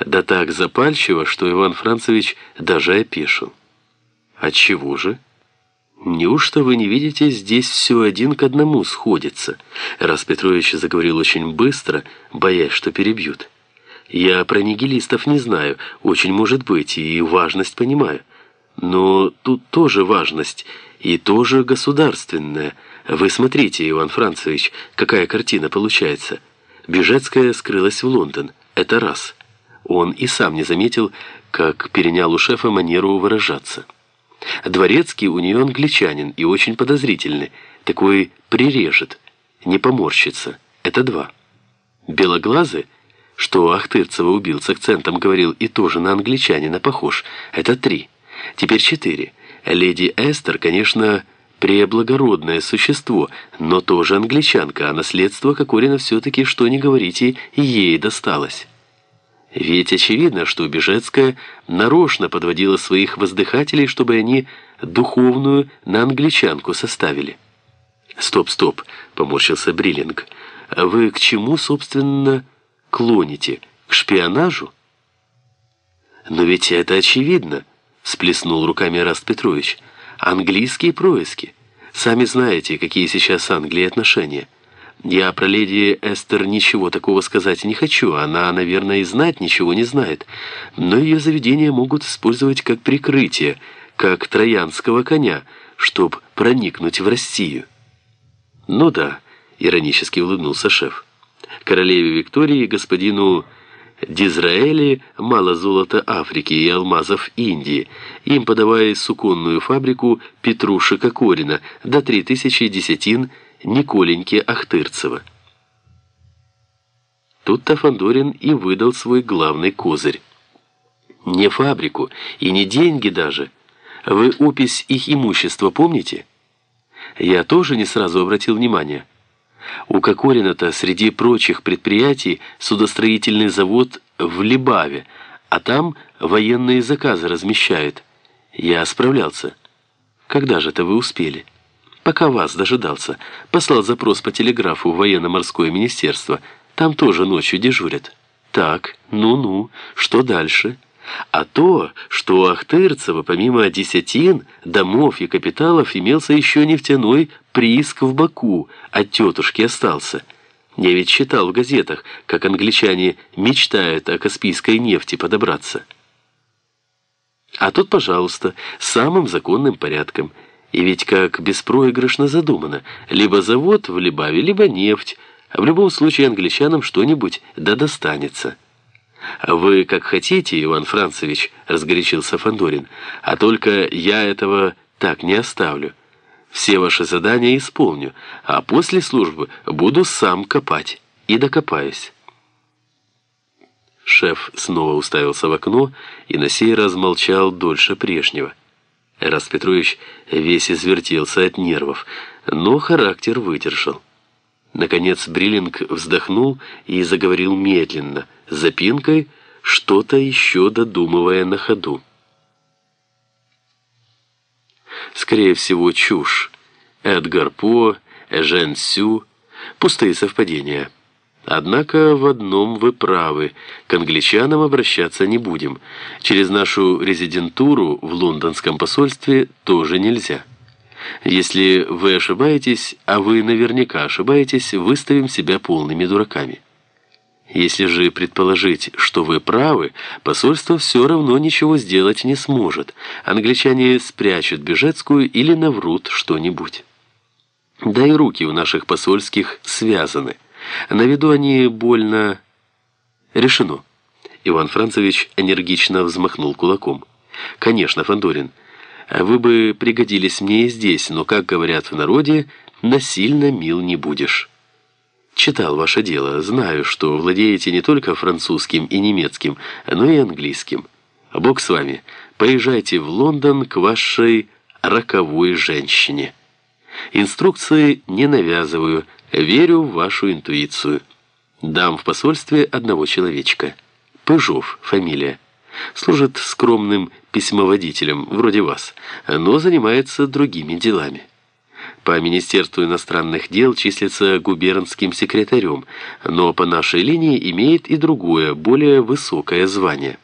Да так запальчиво, что Иван Францевич даже опешил. «Отчего же?» «Неужто вы не видите, здесь все один к одному сходится?» Раз Петрович заговорил очень быстро, боясь, что перебьют. «Я про нигилистов не знаю, очень может быть, и важность понимаю. Но тут тоже важность, и тоже государственная. Вы смотрите, Иван Францевич, какая картина получается. Бежецкая скрылась в Лондон, это раз». Он и сам не заметил, как перенял у шефа манеру выражаться. Дворецкий у нее англичанин и очень подозрительный. Такой прирежет, не поморщится. Это два. Белоглазый, что Ахтырцева убил с акцентом, говорил и тоже на англичанина похож. Это три. Теперь четыре. Леди Эстер, конечно, преблагородное существо, но тоже англичанка, а наследство Кокорина все-таки, что не говорите, ей досталось. Ведь очевидно, что Бежецкая нарочно подводила своих воздыхателей, чтобы они духовную на англичанку составили. «Стоп, стоп», — поморщился Бриллинг. «А вы к чему, собственно, клоните? К шпионажу?» «Но ведь это очевидно», — сплеснул руками Раст Петрович. «Английские происки. Сами знаете, какие сейчас с Англией отношения». Я про леди Эстер ничего такого сказать не хочу. Она, наверное, и знать ничего не знает. Но ее заведения могут использовать как прикрытие, как троянского коня, чтобы проникнуть в Россию. Ну да, иронически улыбнулся шеф. Королеве Виктории господину Дизраэли мало золота Африки и алмазов Индии. Им подавая суконную фабрику Петруши Кокорина до 3000 десятин Николеньки Ахтырцева. Тут-то Фандорин и выдал свой главный козырь. Не фабрику и не деньги даже. Вы опись их имущества помните? Я тоже не сразу обратил внимание. У Кокорина-то среди прочих предприятий судостроительный завод в Либаве, а там военные заказы размещают. Я справлялся. Когда же это вы успели?» Пока вас дожидался. Послал запрос по телеграфу в военно-морское министерство. Там тоже ночью дежурят. Так, ну-ну, что дальше? А то, что у Ахтырцева помимо десятин, домов и капиталов имелся еще нефтяной прииск в Баку, от тетушки остался. Я ведь читал в газетах, как англичане мечтают о Каспийской нефти подобраться. А тут, пожалуйста, самым законным порядком – и ведь как беспроигрышно задумано. Либо завод в Либаве, либо нефть. А в любом случае англичанам что-нибудь да достанется. А «Вы как хотите, Иван Францевич», — разгорячился Фандорин. «А только я этого так не оставлю. Все ваши задания исполню, а после службы буду сам копать. И докопаюсь». Шеф снова уставился в окно и на сей раз молчал дольше прежнего. Эраст Петрович весь извертелся от нервов, но характер выдержал. Наконец Бриллинг вздохнул и заговорил медленно, запинкой, что-то еще додумывая на ходу. Скорее всего, чушь. Эдгар По, Эжен Сю, пустые совпадения. Однако в одном вы правы. К англичанам обращаться не будем. Через нашу резидентуру в лондонском посольстве тоже нельзя. Если вы ошибаетесь, а вы наверняка ошибаетесь, выставим себя полными дураками. Если же предположить, что вы правы, посольство все равно ничего сделать не сможет. Англичане спрячут Бежецкую или наврут что-нибудь. Да и руки у наших посольских связаны. На виду они больно... Решено. Иван Францевич энергично взмахнул кулаком. Конечно, Фандорин, вы бы пригодились мне и здесь, но, как говорят в народе, насильно мил не будешь. Читал ваше дело, знаю, что владеете не только французским и немецким, но и английским. Бог с вами, поезжайте в Лондон к вашей роковой женщине. Инструкции не навязываю, Верю в вашу интуицию. Дам в посольстве одного человечка. Пыжов, фамилия. Служит скромным письмоводителем, вроде вас, но занимается другими делами. По Министерству иностранных дел числится губернским секретарем, но по нашей линии имеет и другое, более высокое звание.